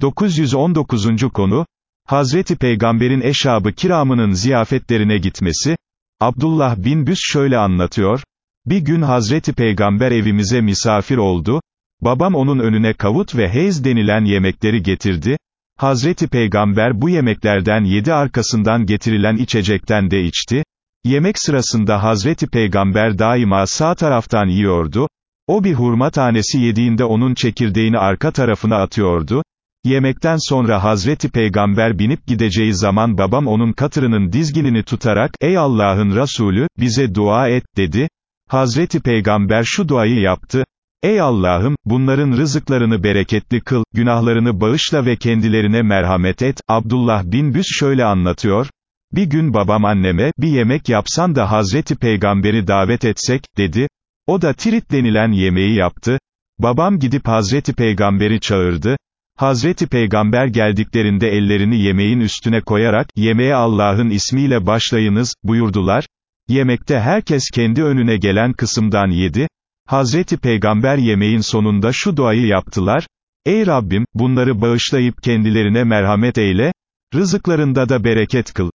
919. konu, Hazreti Peygamber'in eşabı kiramının ziyafetlerine gitmesi, Abdullah bin Büs şöyle anlatıyor, bir gün Hazreti Peygamber evimize misafir oldu, babam onun önüne kavut ve heyz denilen yemekleri getirdi, Hazreti Peygamber bu yemeklerden yedi arkasından getirilen içecekten de içti, yemek sırasında Hazreti Peygamber daima sağ taraftan yiyordu, o bir hurma tanesi yediğinde onun çekirdeğini arka tarafına atıyordu, Yemekten sonra Hazreti Peygamber binip gideceği zaman babam onun katırının dizginini tutarak, ey Allah'ın Resulü, bize dua et, dedi. Hazreti Peygamber şu duayı yaptı, Ey Allah'ım, bunların rızıklarını bereketli kıl, günahlarını bağışla ve kendilerine merhamet et. Abdullah bin Büs şöyle anlatıyor, bir gün babam anneme, bir yemek yapsan da Hazreti Peygamberi davet etsek, dedi. O da tirit denilen yemeği yaptı. Babam gidip Hazreti Peygamberi çağırdı. Hazreti Peygamber geldiklerinde ellerini yemeğin üstüne koyarak, yemeğe Allah'ın ismiyle başlayınız, buyurdular. Yemekte herkes kendi önüne gelen kısımdan yedi. Hazreti Peygamber yemeğin sonunda şu duayı yaptılar. Ey Rabbim, bunları bağışlayıp kendilerine merhamet eyle, rızıklarında da bereket kıl.